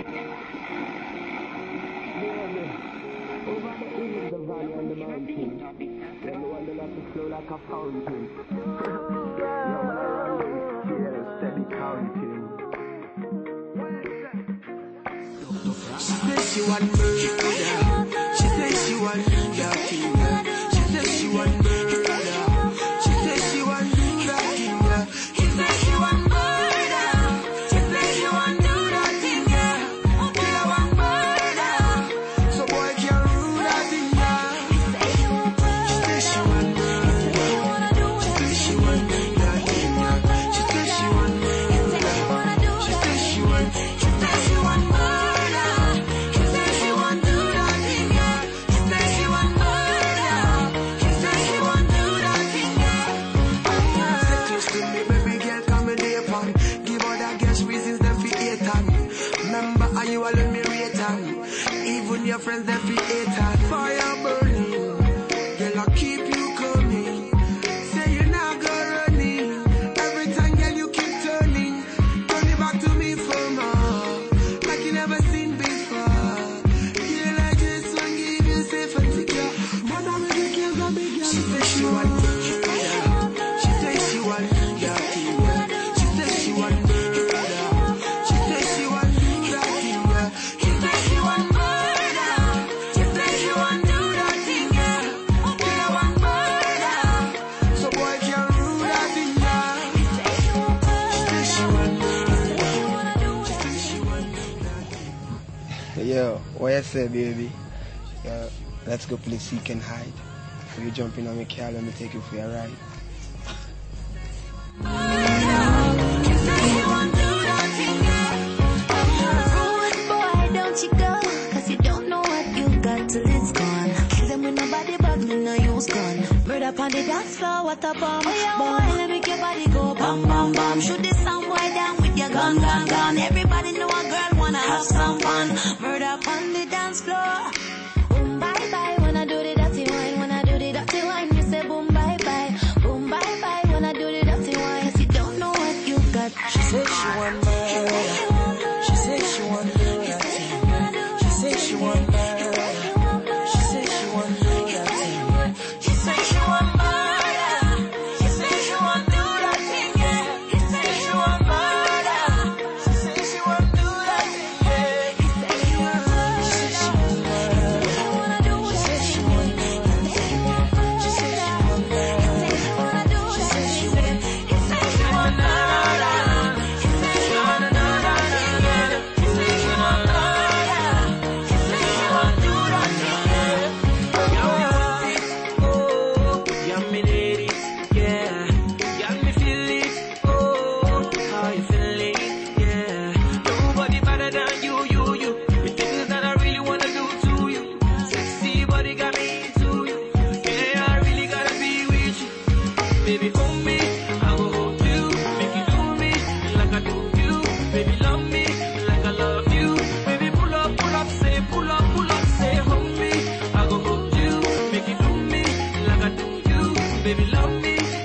The one that is the valley and the mountain. The like a fountain. Steady. She says she want murder. She says she want nothing. yeah, where's it, baby? Yeah, let's go place you can hide. If you jump in on me, car, let me take you for a ride. On the dance floor, what a bomb. Oh, yeah, boy, let me get body go. Bam, bam, bam. Shoot this sound down with your gun, gun, gun. Everybody know a girl wanna have some fun on the dance floor. baby hold me, I hold you, make you do me like I do you, baby love me like I love you, baby pull up, pull up, say pull up, pull up, say hold me, I hold you, make you do me like I do you, baby love me.